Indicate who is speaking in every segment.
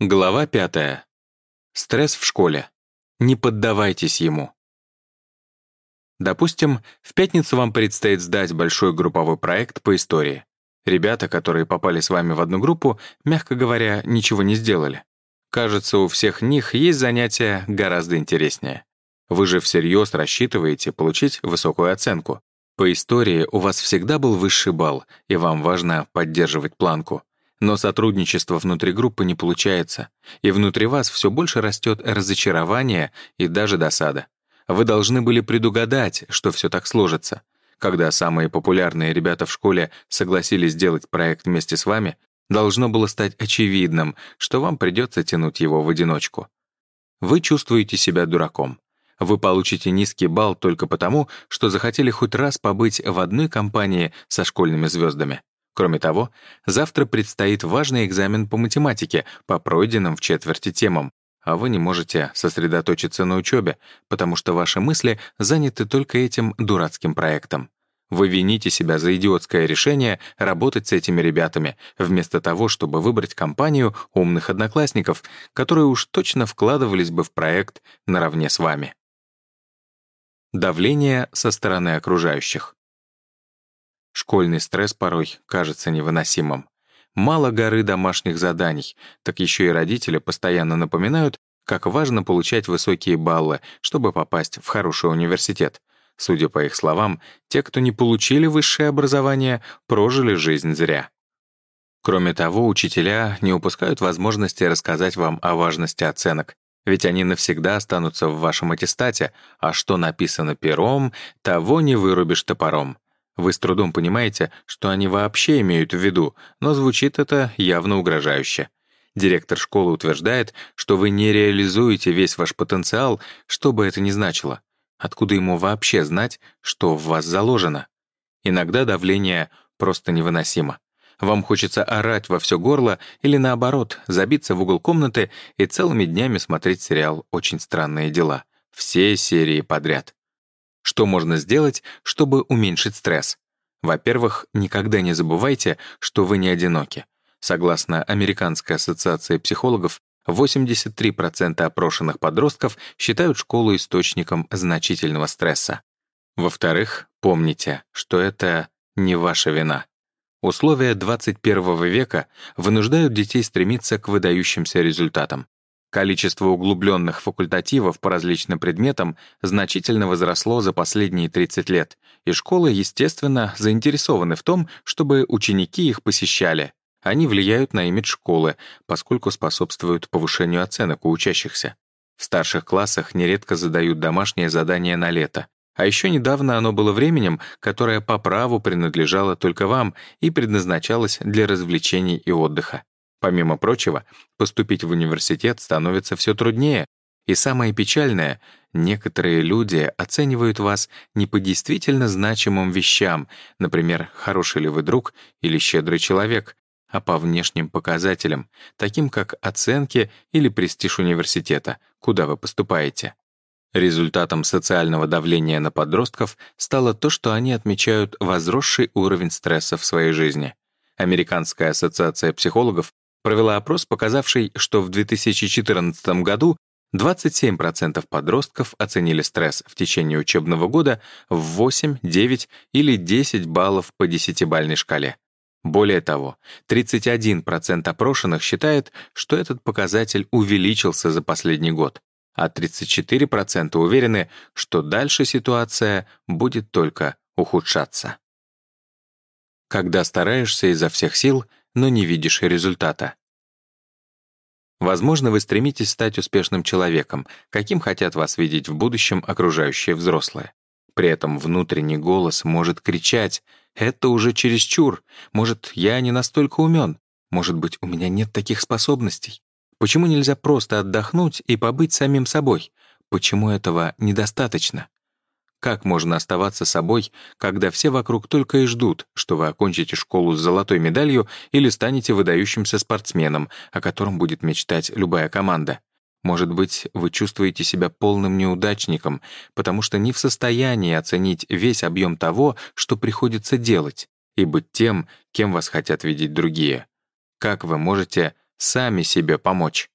Speaker 1: Глава пятая. Стресс в школе. Не поддавайтесь ему. Допустим, в пятницу вам предстоит сдать большой групповой проект по истории. Ребята, которые попали с вами в одну группу, мягко говоря, ничего не сделали. Кажется, у всех них есть занятия гораздо интереснее. Вы же всерьез рассчитываете получить высокую оценку. По истории у вас всегда был высший балл, и вам важно поддерживать планку. Но сотрудничество внутри группы не получается, и внутри вас все больше растет разочарование и даже досада. Вы должны были предугадать, что все так сложится. Когда самые популярные ребята в школе согласились сделать проект вместе с вами, должно было стать очевидным, что вам придется тянуть его в одиночку. Вы чувствуете себя дураком. Вы получите низкий балл только потому, что захотели хоть раз побыть в одной компании со школьными звездами. Кроме того, завтра предстоит важный экзамен по математике по пройденным в четверти темам, а вы не можете сосредоточиться на учебе, потому что ваши мысли заняты только этим дурацким проектом. Вы вините себя за идиотское решение работать с этими ребятами, вместо того, чтобы выбрать компанию умных одноклассников, которые уж точно вкладывались бы в проект наравне с вами. Давление со стороны окружающих. Школьный стресс порой кажется невыносимым. Мало горы домашних заданий, так еще и родители постоянно напоминают, как важно получать высокие баллы, чтобы попасть в хороший университет. Судя по их словам, те, кто не получили высшее образование, прожили жизнь зря. Кроме того, учителя не упускают возможности рассказать вам о важности оценок, ведь они навсегда останутся в вашем аттестате, а что написано пером, того не вырубишь топором. Вы с трудом понимаете, что они вообще имеют в виду, но звучит это явно угрожающе. Директор школы утверждает, что вы не реализуете весь ваш потенциал, что бы это ни значило. Откуда ему вообще знать, что в вас заложено? Иногда давление просто невыносимо. Вам хочется орать во все горло или, наоборот, забиться в угол комнаты и целыми днями смотреть сериал «Очень странные дела». Все серии подряд. Что можно сделать, чтобы уменьшить стресс? Во-первых, никогда не забывайте, что вы не одиноки. Согласно Американской ассоциации психологов, 83% опрошенных подростков считают школу источником значительного стресса. Во-вторых, помните, что это не ваша вина. Условия 21 века вынуждают детей стремиться к выдающимся результатам. Количество углубленных факультативов по различным предметам значительно возросло за последние 30 лет, и школы, естественно, заинтересованы в том, чтобы ученики их посещали. Они влияют на имидж школы, поскольку способствуют повышению оценок у учащихся. В старших классах нередко задают домашнее задание на лето. А еще недавно оно было временем, которое по праву принадлежало только вам и предназначалось для развлечений и отдыха. Помимо прочего, поступить в университет становится все труднее, и самое печальное, некоторые люди оценивают вас не по действительно значимым вещам, например, хороший ли вы друг или щедрый человек, а по внешним показателям, таким как оценки или престиж университета, куда вы поступаете. Результатом социального давления на подростков стало то, что они отмечают возросший уровень стресса в своей жизни. Американская ассоциация психологов провела опрос, показавший, что в 2014 году 27% подростков оценили стресс в течение учебного года в 8, 9 или 10 баллов по десятибальной шкале. Более того, 31% опрошенных считает, что этот показатель увеличился за последний год, а 34% уверены, что дальше ситуация будет только ухудшаться. Когда стараешься изо всех сил, но не видишь результата. Возможно, вы стремитесь стать успешным человеком, каким хотят вас видеть в будущем окружающие взрослые. При этом внутренний голос может кричать «Это уже чересчур! Может, я не настолько умен? Может быть, у меня нет таких способностей? Почему нельзя просто отдохнуть и побыть самим собой? Почему этого недостаточно?» Как можно оставаться собой, когда все вокруг только и ждут, что вы окончите школу с золотой медалью или станете выдающимся спортсменом, о котором будет мечтать любая команда? Может быть, вы чувствуете себя полным неудачником, потому что не в состоянии оценить весь объем того, что приходится делать, и быть тем, кем вас хотят видеть другие. Как вы можете сами себе помочь.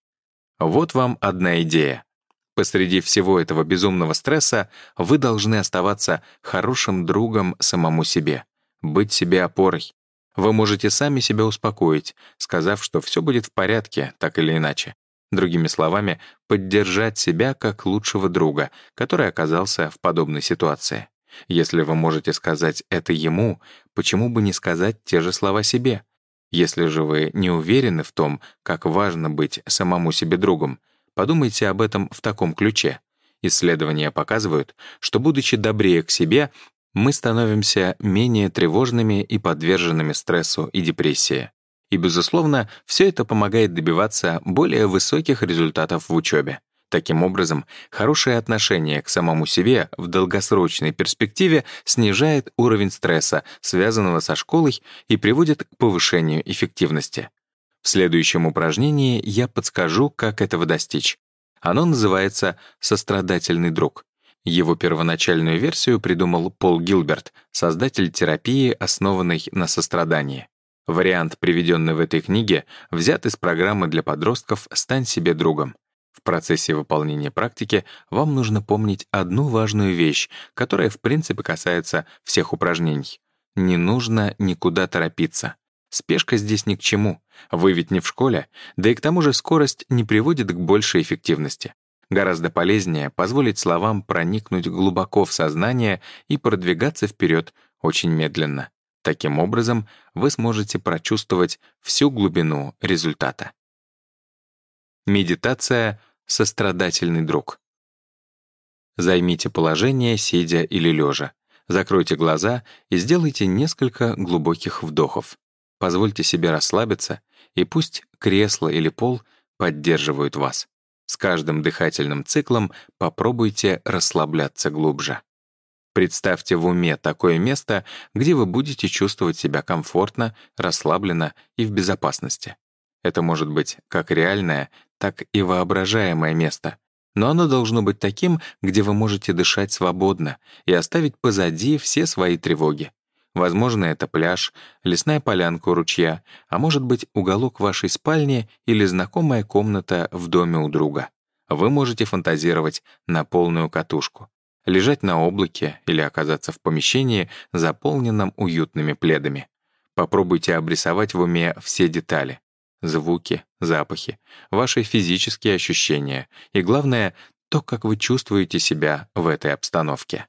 Speaker 1: Вот вам одна идея. Посреди всего этого безумного стресса вы должны оставаться хорошим другом самому себе, быть себе опорой. Вы можете сами себя успокоить, сказав, что все будет в порядке, так или иначе. Другими словами, поддержать себя как лучшего друга, который оказался в подобной ситуации. Если вы можете сказать это ему, почему бы не сказать те же слова себе? Если же вы не уверены в том, как важно быть самому себе другом, подумайте об этом в таком ключе. Исследования показывают, что, будучи добрее к себе, мы становимся менее тревожными и подверженными стрессу и депрессии. И, безусловно, все это помогает добиваться более высоких результатов в учебе. Таким образом, хорошее отношение к самому себе в долгосрочной перспективе снижает уровень стресса, связанного со школой, и приводит к повышению эффективности. В следующем упражнении я подскажу, как этого достичь. Оно называется «сострадательный друг». Его первоначальную версию придумал Пол Гилберт, создатель терапии, основанной на сострадании. Вариант, приведенный в этой книге, взят из программы для подростков «Стань себе другом». В процессе выполнения практики вам нужно помнить одну важную вещь, которая в принципе касается всех упражнений. Не нужно никуда торопиться. Спешка здесь ни к чему. Вы ведь не в школе, да и к тому же скорость не приводит к большей эффективности. Гораздо полезнее позволить словам проникнуть глубоко в сознание и продвигаться вперед очень медленно. Таким образом, вы сможете прочувствовать всю глубину результата. Медитация «Сострадательный друг». Займите положение, сидя или лежа. Закройте глаза и сделайте несколько глубоких вдохов. Позвольте себе расслабиться, и пусть кресло или пол поддерживают вас. С каждым дыхательным циклом попробуйте расслабляться глубже. Представьте в уме такое место, где вы будете чувствовать себя комфортно, расслабленно и в безопасности. Это может быть как реальное, так и воображаемое место. Но оно должно быть таким, где вы можете дышать свободно и оставить позади все свои тревоги. Возможно, это пляж, лесная полянка у ручья, а может быть, уголок вашей спальни или знакомая комната в доме у друга. Вы можете фантазировать на полную катушку, лежать на облаке или оказаться в помещении, заполненном уютными пледами. Попробуйте обрисовать в уме все детали звуки, запахи, ваши физические ощущения и, главное, то, как вы чувствуете себя в этой обстановке.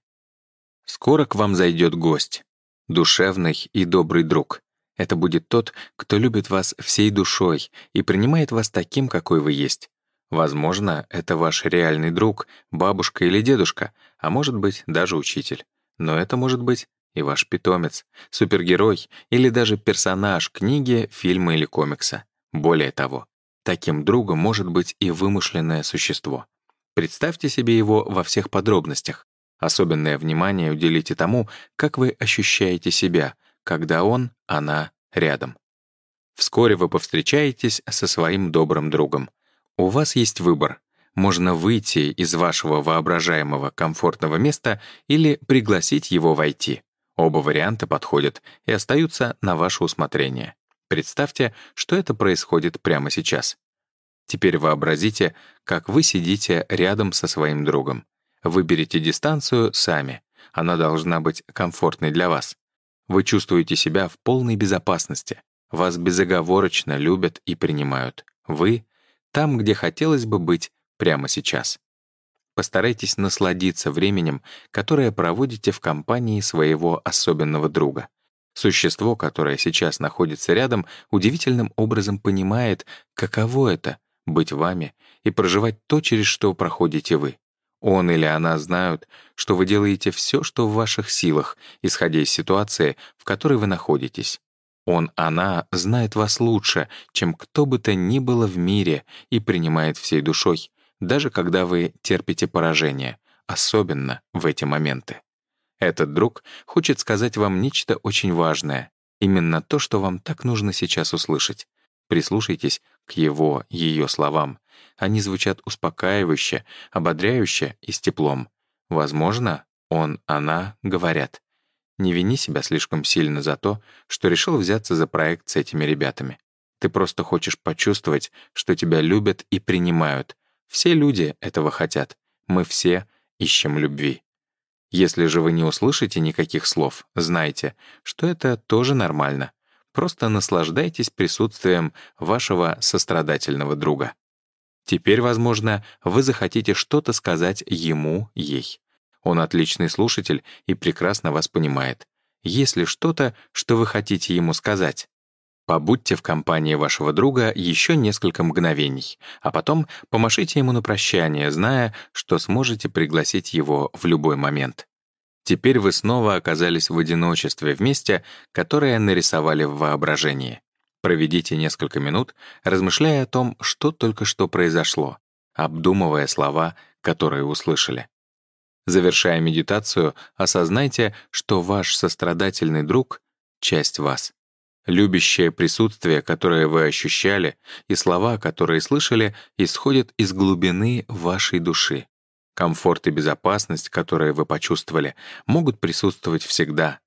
Speaker 1: Скоро к вам зайдет гость, душевный и добрый друг. Это будет тот, кто любит вас всей душой и принимает вас таким, какой вы есть. Возможно, это ваш реальный друг, бабушка или дедушка, а может быть, даже учитель. Но это может быть и ваш питомец, супергерой или даже персонаж книги, фильма или комикса. Более того, таким другом может быть и вымышленное существо. Представьте себе его во всех подробностях. Особенное внимание уделите тому, как вы ощущаете себя, когда он, она рядом. Вскоре вы повстречаетесь со своим добрым другом. У вас есть выбор. Можно выйти из вашего воображаемого комфортного места или пригласить его войти. Оба варианта подходят и остаются на ваше усмотрение. Представьте, что это происходит прямо сейчас. Теперь вообразите, как вы сидите рядом со своим другом. Выберите дистанцию сами. Она должна быть комфортной для вас. Вы чувствуете себя в полной безопасности. Вас безоговорочно любят и принимают. Вы — там, где хотелось бы быть прямо сейчас. Постарайтесь насладиться временем, которое проводите в компании своего особенного друга. Существо, которое сейчас находится рядом, удивительным образом понимает, каково это — быть вами и проживать то, через что проходите вы. Он или она знают, что вы делаете все, что в ваших силах, исходя из ситуации, в которой вы находитесь. Он, она знает вас лучше, чем кто бы то ни было в мире и принимает всей душой, даже когда вы терпите поражение, особенно в эти моменты. Этот друг хочет сказать вам нечто очень важное, именно то, что вам так нужно сейчас услышать. Прислушайтесь к его, ее словам. Они звучат успокаивающе, ободряюще и с теплом. Возможно, он, она говорят. Не вини себя слишком сильно за то, что решил взяться за проект с этими ребятами. Ты просто хочешь почувствовать, что тебя любят и принимают. Все люди этого хотят. Мы все ищем любви. Если же вы не услышите никаких слов, знайте, что это тоже нормально. Просто наслаждайтесь присутствием вашего сострадательного друга. Теперь, возможно, вы захотите что-то сказать ему, ей. Он отличный слушатель и прекрасно вас понимает. Есть ли что-то, что вы хотите ему сказать? Побудьте в компании вашего друга еще несколько мгновений, а потом помашите ему на прощание, зная, что сможете пригласить его в любой момент. Теперь вы снова оказались в одиночестве в месте, которое нарисовали в воображении. Проведите несколько минут, размышляя о том, что только что произошло, обдумывая слова, которые услышали. Завершая медитацию, осознайте, что ваш сострадательный друг — часть вас. Любящее присутствие, которое вы ощущали, и слова, которые слышали, исходят из глубины вашей души. Комфорт и безопасность, которые вы почувствовали, могут присутствовать всегда.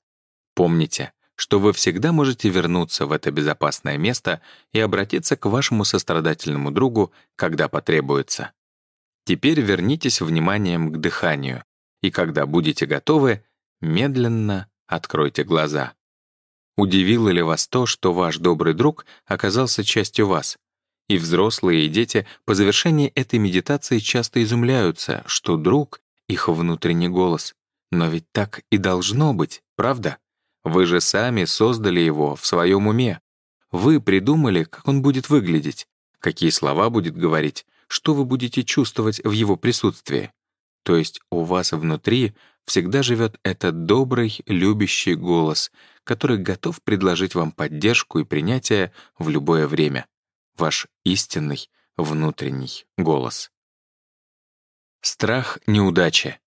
Speaker 1: Помните, что вы всегда можете вернуться в это безопасное место и обратиться к вашему сострадательному другу, когда потребуется. Теперь вернитесь вниманием к дыханию, и когда будете готовы, медленно откройте глаза. Удивило ли вас то, что ваш добрый друг оказался частью вас? И взрослые, и дети по завершении этой медитации часто изумляются, что друг — их внутренний голос. Но ведь так и должно быть, правда? Вы же сами создали его в своем уме. Вы придумали, как он будет выглядеть, какие слова будет говорить, что вы будете чувствовать в его присутствии. То есть у вас внутри всегда живет этот добрый, любящий голос, который готов предложить вам поддержку и принятие в любое время. Ваш истинный внутренний голос. Страх неудачи.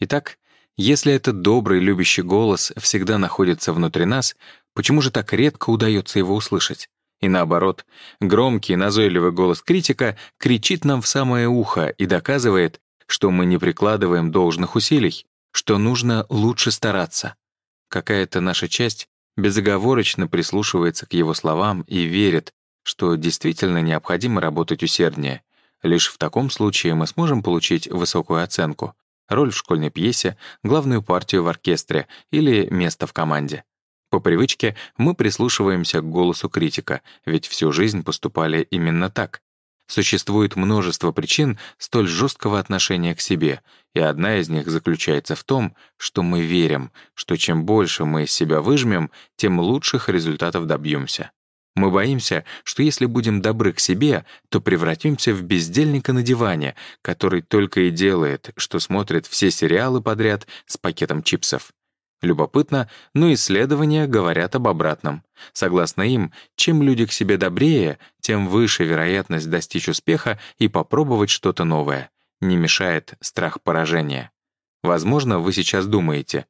Speaker 1: Итак, если этот добрый, любящий голос всегда находится внутри нас, почему же так редко удается его услышать? И наоборот, громкий, назойливый голос критика кричит нам в самое ухо и доказывает, что мы не прикладываем должных усилий, что нужно лучше стараться. Какая-то наша часть безоговорочно прислушивается к его словам и верит, что действительно необходимо работать усерднее. Лишь в таком случае мы сможем получить высокую оценку, роль в школьной пьесе, главную партию в оркестре или место в команде. По привычке мы прислушиваемся к голосу критика, ведь всю жизнь поступали именно так. Существует множество причин столь жесткого отношения к себе, и одна из них заключается в том, что мы верим, что чем больше мы из себя выжмем, тем лучших результатов добьемся. Мы боимся, что если будем добры к себе, то превратимся в бездельника на диване, который только и делает, что смотрит все сериалы подряд с пакетом чипсов. Любопытно, но исследования говорят об обратном. Согласно им, чем люди к себе добрее, тем выше вероятность достичь успеха и попробовать что-то новое. Не мешает страх поражения. Возможно, вы сейчас думаете,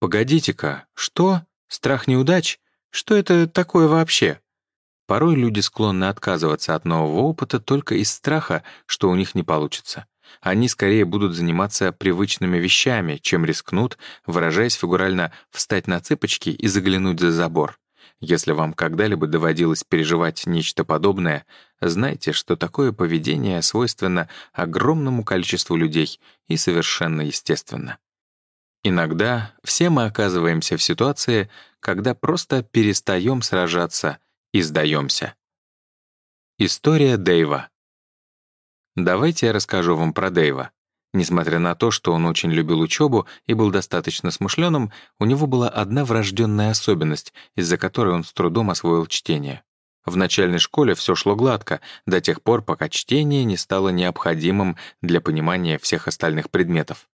Speaker 1: «Погодите-ка, что? Страх неудач? Что это такое вообще?» Порой люди склонны отказываться от нового опыта только из страха, что у них не получится. Они скорее будут заниматься привычными вещами, чем рискнут, выражаясь фигурально, встать на цыпочки и заглянуть за забор. Если вам когда-либо доводилось переживать нечто подобное, знайте, что такое поведение свойственно огромному количеству людей и совершенно естественно. Иногда все мы оказываемся в ситуации, когда просто перестаем сражаться и сдаемся. История Дэйва. Давайте я расскажу вам про Дэйва. Несмотря на то, что он очень любил учебу и был достаточно смышленым, у него была одна врожденная особенность, из-за которой он с трудом освоил чтение. В начальной школе все шло гладко, до тех пор, пока чтение не стало необходимым для понимания всех остальных предметов.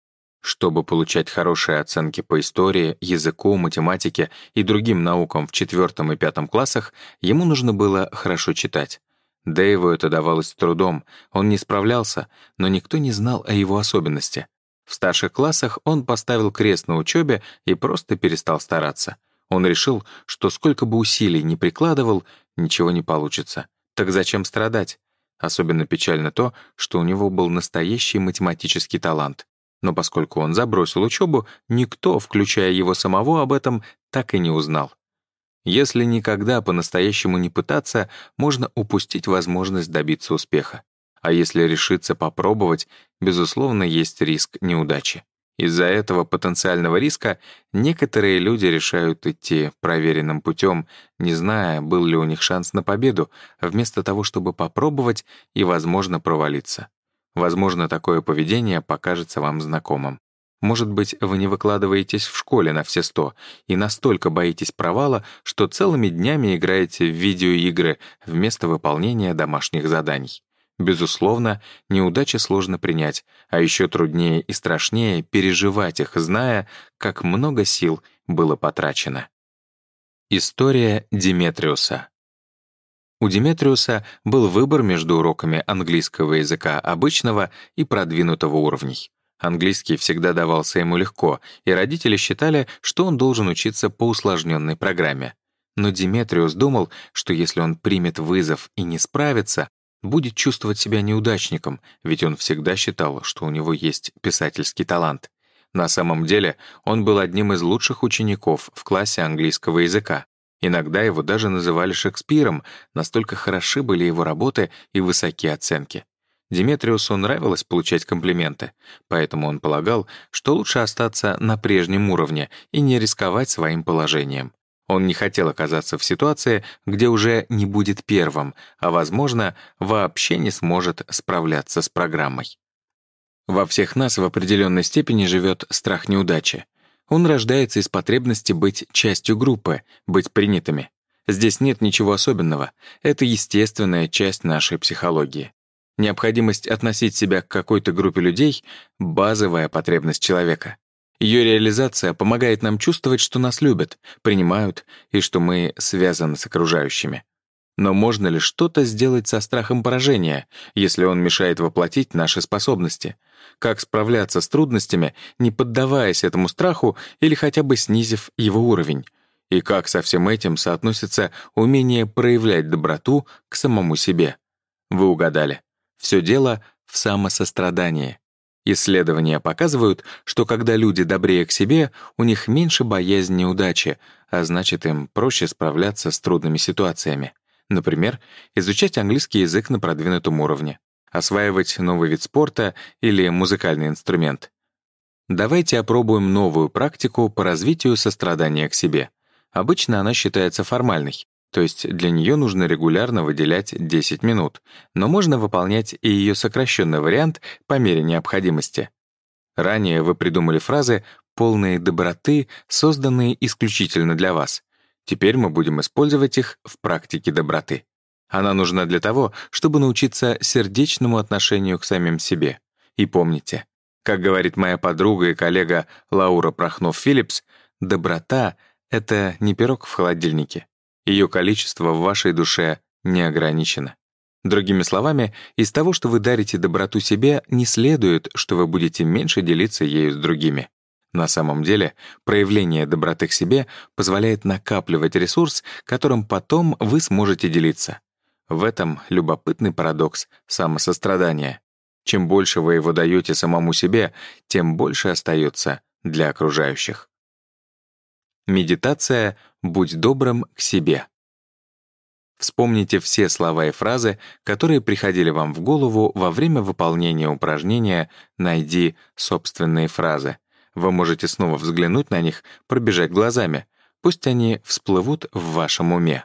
Speaker 1: Чтобы получать хорошие оценки по истории, языку, математике и другим наукам в четвертом и пятом классах, ему нужно было хорошо читать. Дэйву это давалось трудом, он не справлялся, но никто не знал о его особенности. В старших классах он поставил крест на учебе и просто перестал стараться. Он решил, что сколько бы усилий ни прикладывал, ничего не получится. Так зачем страдать? Особенно печально то, что у него был настоящий математический талант. Но поскольку он забросил учебу, никто, включая его самого, об этом так и не узнал. Если никогда по-настоящему не пытаться, можно упустить возможность добиться успеха. А если решиться попробовать, безусловно, есть риск неудачи. Из-за этого потенциального риска некоторые люди решают идти проверенным путем, не зная, был ли у них шанс на победу, вместо того, чтобы попробовать и, возможно, провалиться. Возможно, такое поведение покажется вам знакомым. Может быть, вы не выкладываетесь в школе на все сто и настолько боитесь провала, что целыми днями играете в видеоигры вместо выполнения домашних заданий. Безусловно, неудачи сложно принять, а еще труднее и страшнее переживать их, зная, как много сил было потрачено. История Диметриуса У Диметриуса был выбор между уроками английского языка обычного и продвинутого уровней. Английский всегда давался ему легко, и родители считали, что он должен учиться по усложненной программе. Но Диметриус думал, что если он примет вызов и не справится, будет чувствовать себя неудачником, ведь он всегда считал, что у него есть писательский талант. На самом деле он был одним из лучших учеников в классе английского языка. Иногда его даже называли Шекспиром, настолько хороши были его работы и высокие оценки. Диметриусу нравилось получать комплименты, поэтому он полагал, что лучше остаться на прежнем уровне и не рисковать своим положением. Он не хотел оказаться в ситуации, где уже не будет первым, а, возможно, вообще не сможет справляться с программой. Во всех нас в определенной степени живет страх неудачи. Он рождается из потребности быть частью группы, быть принятыми. Здесь нет ничего особенного. Это естественная часть нашей психологии. Необходимость относить себя к какой-то группе людей — базовая потребность человека. Ее реализация помогает нам чувствовать, что нас любят, принимают и что мы связаны с окружающими. Но можно ли что-то сделать со страхом поражения, если он мешает воплотить наши способности? Как справляться с трудностями, не поддаваясь этому страху или хотя бы снизив его уровень? И как со всем этим соотносится умение проявлять доброту к самому себе? Вы угадали. Все дело в самосострадании. Исследования показывают, что когда люди добрее к себе, у них меньше боязнь неудачи, а значит, им проще справляться с трудными ситуациями. Например, изучать английский язык на продвинутом уровне, осваивать новый вид спорта или музыкальный инструмент. Давайте опробуем новую практику по развитию сострадания к себе. Обычно она считается формальной, то есть для нее нужно регулярно выделять 10 минут, но можно выполнять и ее сокращенный вариант по мере необходимости. Ранее вы придумали фразы, полные доброты, созданные исключительно для вас. Теперь мы будем использовать их в практике доброты. Она нужна для того, чтобы научиться сердечному отношению к самим себе. И помните, как говорит моя подруга и коллега Лаура Прохнов-Филлипс, доброта — это не пирог в холодильнике. Ее количество в вашей душе не ограничено. Другими словами, из того, что вы дарите доброту себе, не следует, что вы будете меньше делиться ею с другими. На самом деле, проявление доброты к себе позволяет накапливать ресурс, которым потом вы сможете делиться. В этом любопытный парадокс самосострадания. Чем больше вы его даете самому себе, тем больше остается для окружающих. Медитация «Будь добрым к себе». Вспомните все слова и фразы, которые приходили вам в голову во время выполнения упражнения «Найди собственные фразы». Вы можете снова взглянуть на них, пробежать глазами. Пусть они всплывут в вашем уме.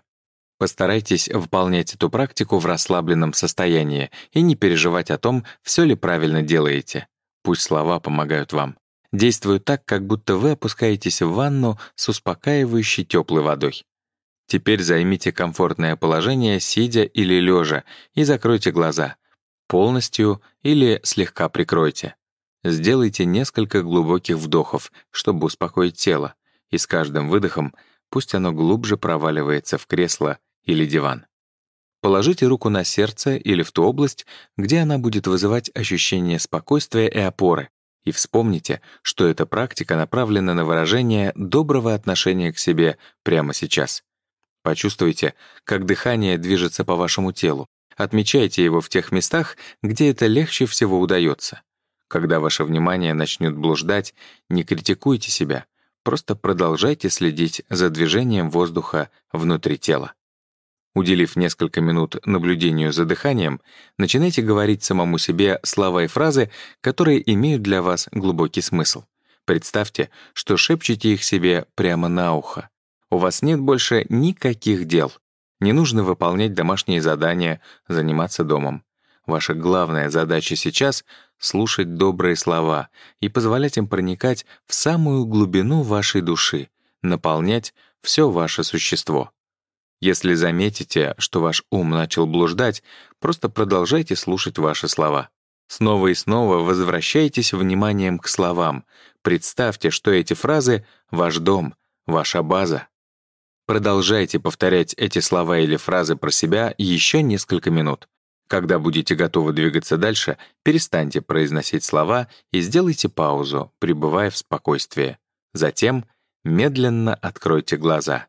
Speaker 1: Постарайтесь выполнять эту практику в расслабленном состоянии и не переживать о том, все ли правильно делаете. Пусть слова помогают вам действуют так, как будто вы опускаетесь в ванну с успокаивающей теплой водой. Теперь займите комфортное положение, сидя или лежа, и закройте глаза. Полностью или слегка прикройте. Сделайте несколько глубоких вдохов, чтобы успокоить тело, и с каждым выдохом пусть оно глубже проваливается в кресло или диван. Положите руку на сердце или в ту область, где она будет вызывать ощущение спокойствия и опоры, и вспомните, что эта практика направлена на выражение доброго отношения к себе прямо сейчас. Почувствуйте, как дыхание движется по вашему телу. Отмечайте его в тех местах, где это легче всего удается. Когда ваше внимание начнет блуждать, не критикуйте себя. просто продолжайте следить за движением воздуха внутри тела. Уделив несколько минут наблюдению за дыханием, начинайте говорить самому себе слова и фразы, которые имеют для вас глубокий смысл. Представьте, что шепчете их себе прямо на ухо. У вас нет больше никаких дел. Не нужно выполнять домашние задания, заниматься домом. Ваша главная задача сейчас — слушать добрые слова и позволять им проникать в самую глубину вашей души, наполнять все ваше существо. Если заметите, что ваш ум начал блуждать, просто продолжайте слушать ваши слова. Снова и снова возвращайтесь вниманием к словам. Представьте, что эти фразы — ваш дом, ваша база. Продолжайте повторять эти слова или фразы про себя еще несколько минут. Когда будете готовы двигаться дальше, перестаньте произносить слова и сделайте паузу, пребывая в спокойствии. Затем медленно откройте глаза.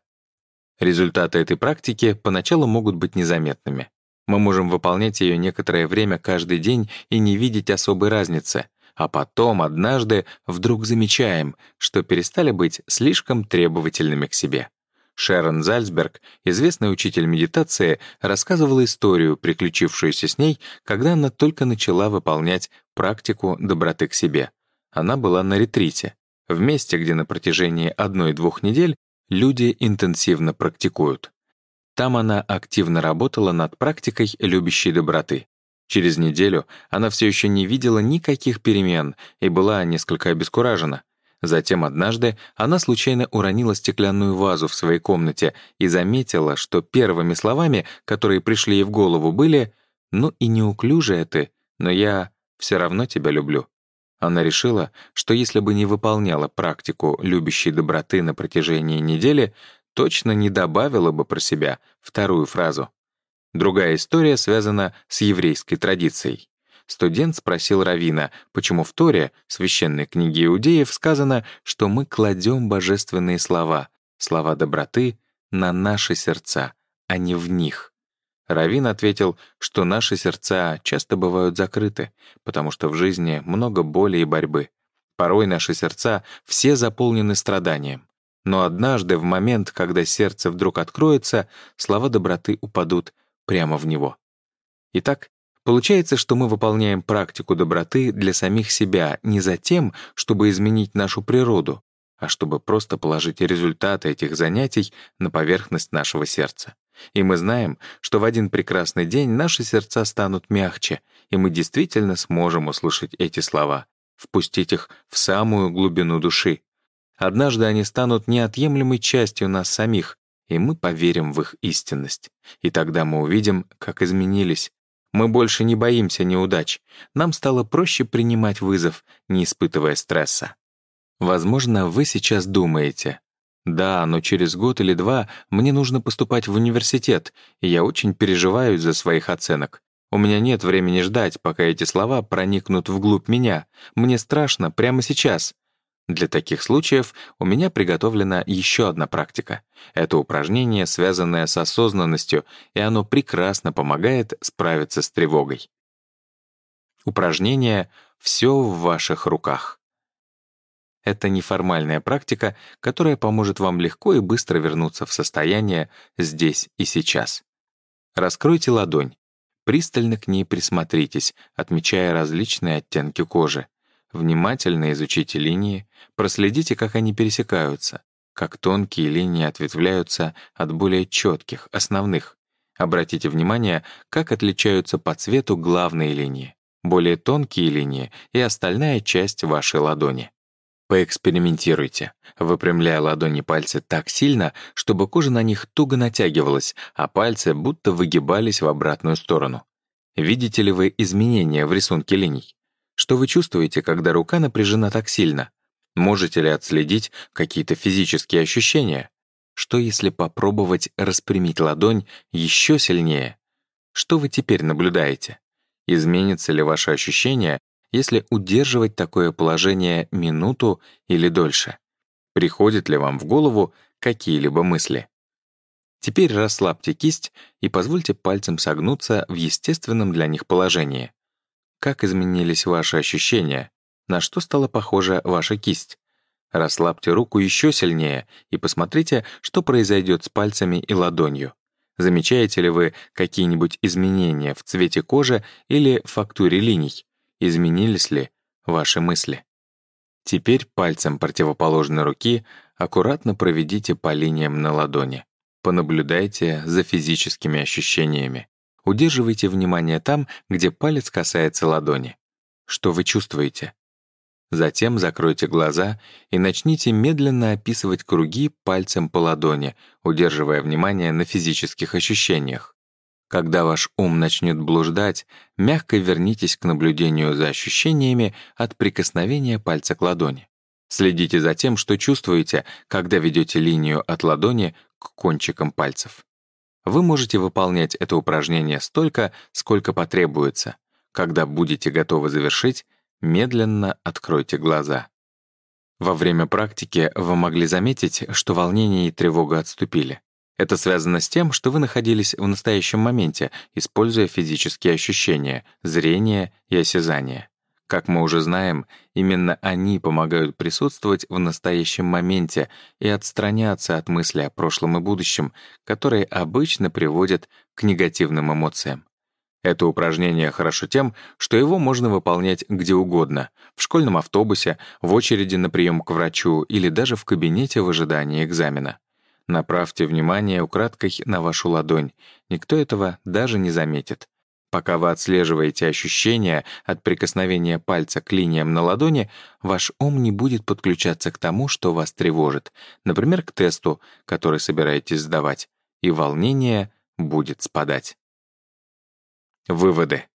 Speaker 1: Результаты этой практики поначалу могут быть незаметными. Мы можем выполнять ее некоторое время каждый день и не видеть особой разницы, а потом однажды вдруг замечаем, что перестали быть слишком требовательными к себе. Шерон Зальцберг, известный учитель медитации, рассказывала историю, приключившуюся с ней, когда она только начала выполнять практику доброты к себе. Она была на ретрите, в месте, где на протяжении одной-двух недель люди интенсивно практикуют. Там она активно работала над практикой любящей доброты. Через неделю она все еще не видела никаких перемен и была несколько обескуражена. Затем однажды она случайно уронила стеклянную вазу в своей комнате и заметила, что первыми словами, которые пришли ей в голову, были «Ну и неуклюжая ты, но я все равно тебя люблю». Она решила, что если бы не выполняла практику любящей доброты на протяжении недели, точно не добавила бы про себя вторую фразу. Другая история связана с еврейской традицией. Студент спросил Равина, почему в Торе, священной книге иудеев, сказано, что мы кладем божественные слова, слова доброты, на наши сердца, а не в них. Равин ответил, что наши сердца часто бывают закрыты, потому что в жизни много боли и борьбы. Порой наши сердца все заполнены страданием. Но однажды, в момент, когда сердце вдруг откроется, слова доброты упадут прямо в него. Итак, получается, что мы выполняем практику доброты для самих себя не за тем, чтобы изменить нашу природу, а чтобы просто положить результаты этих занятий на поверхность нашего сердца. И мы знаем, что в один прекрасный день наши сердца станут мягче, и мы действительно сможем услышать эти слова, впустить их в самую глубину души. Однажды они станут неотъемлемой частью нас самих, и мы поверим в их истинность. И тогда мы увидим, как изменились. Мы больше не боимся неудач. Нам стало проще принимать вызов, не испытывая стресса. Возможно, вы сейчас думаете, да, но через год или два мне нужно поступать в университет, и я очень переживаю из-за своих оценок. У меня нет времени ждать, пока эти слова проникнут вглубь меня. Мне страшно прямо сейчас. Для таких случаев у меня приготовлена еще одна практика. Это упражнение, связанное с осознанностью, и оно прекрасно помогает справиться с тревогой. Упражнение «Все в ваших руках». Это неформальная практика, которая поможет вам легко и быстро вернуться в состояние здесь и сейчас. Раскройте ладонь. Пристально к ней присмотритесь, отмечая различные оттенки кожи. Внимательно изучите линии, проследите, как они пересекаются, как тонкие линии ответвляются от более четких, основных. Обратите внимание, как отличаются по цвету главные линии, более тонкие линии и остальная часть вашей ладони. Поэкспериментируйте, выпрямляя ладони пальцы так сильно, чтобы кожа на них туго натягивалась, а пальцы будто выгибались в обратную сторону. Видите ли вы изменения в рисунке линий? Что вы чувствуете, когда рука напряжена так сильно? Можете ли отследить какие-то физические ощущения? Что если попробовать распрямить ладонь еще сильнее? Что вы теперь наблюдаете? Изменится ли ваше ощущение, если удерживать такое положение минуту или дольше? Приходят ли вам в голову какие-либо мысли? Теперь расслабьте кисть и позвольте пальцам согнуться в естественном для них положении. Как изменились ваши ощущения? На что стала похожа ваша кисть? Расслабьте руку еще сильнее и посмотрите, что произойдет с пальцами и ладонью. Замечаете ли вы какие-нибудь изменения в цвете кожи или фактуре линий? Изменились ли ваши мысли? Теперь пальцем противоположной руки аккуратно проведите по линиям на ладони. Понаблюдайте за физическими ощущениями. Удерживайте внимание там, где палец касается ладони. Что вы чувствуете? Затем закройте глаза и начните медленно описывать круги пальцем по ладони, удерживая внимание на физических ощущениях. Когда ваш ум начнет блуждать, мягко вернитесь к наблюдению за ощущениями от прикосновения пальца к ладони. Следите за тем, что чувствуете, когда ведете линию от ладони к кончикам пальцев. Вы можете выполнять это упражнение столько, сколько потребуется. Когда будете готовы завершить, медленно откройте глаза. Во время практики вы могли заметить, что волнение и тревога отступили. Это связано с тем, что вы находились в настоящем моменте, используя физические ощущения, зрение и осязание. Как мы уже знаем, именно они помогают присутствовать в настоящем моменте и отстраняться от мысли о прошлом и будущем, которые обычно приводят к негативным эмоциям. Это упражнение хорошо тем, что его можно выполнять где угодно — в школьном автобусе, в очереди на прием к врачу или даже в кабинете в ожидании экзамена. Направьте внимание украдкой на вашу ладонь. Никто этого даже не заметит. Пока вы отслеживаете ощущения от прикосновения пальца к линиям на ладони, ваш ум не будет подключаться к тому, что вас тревожит, например, к тесту, который собираетесь сдавать, и волнение будет спадать. Выводы.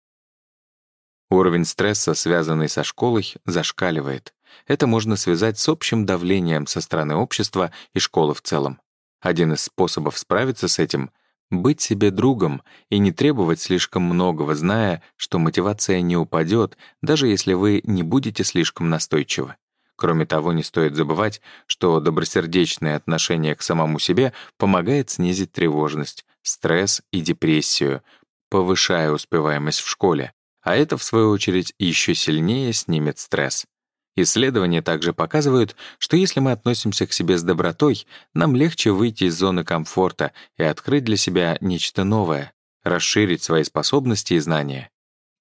Speaker 1: Уровень стресса, связанный со школой, зашкаливает. Это можно связать с общим давлением со стороны общества и школы в целом. Один из способов справиться с этим быть себе другом и не требовать слишком многого, зная, что мотивация не упадет, даже если вы не будете слишком настойчивы. Кроме того, не стоит забывать, что добросердечное отношение к самому себе помогает снизить тревожность, стресс и депрессию, повышая успеваемость в школе, а это, в свою очередь, еще сильнее снимет стресс. Исследования также показывают, что если мы относимся к себе с добротой, нам легче выйти из зоны комфорта и открыть для себя нечто новое, расширить свои способности и знания.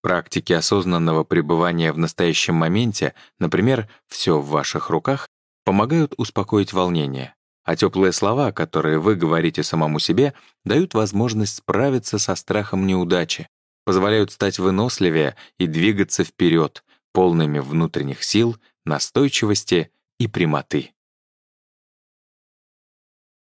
Speaker 1: Практики осознанного пребывания в настоящем моменте, например, «все в ваших руках», помогают успокоить волнение, а теплые слова, которые вы говорите самому себе, дают возможность справиться со страхом неудачи, позволяют стать выносливее и двигаться вперед, полными внутренних сил, настойчивости и прямоты.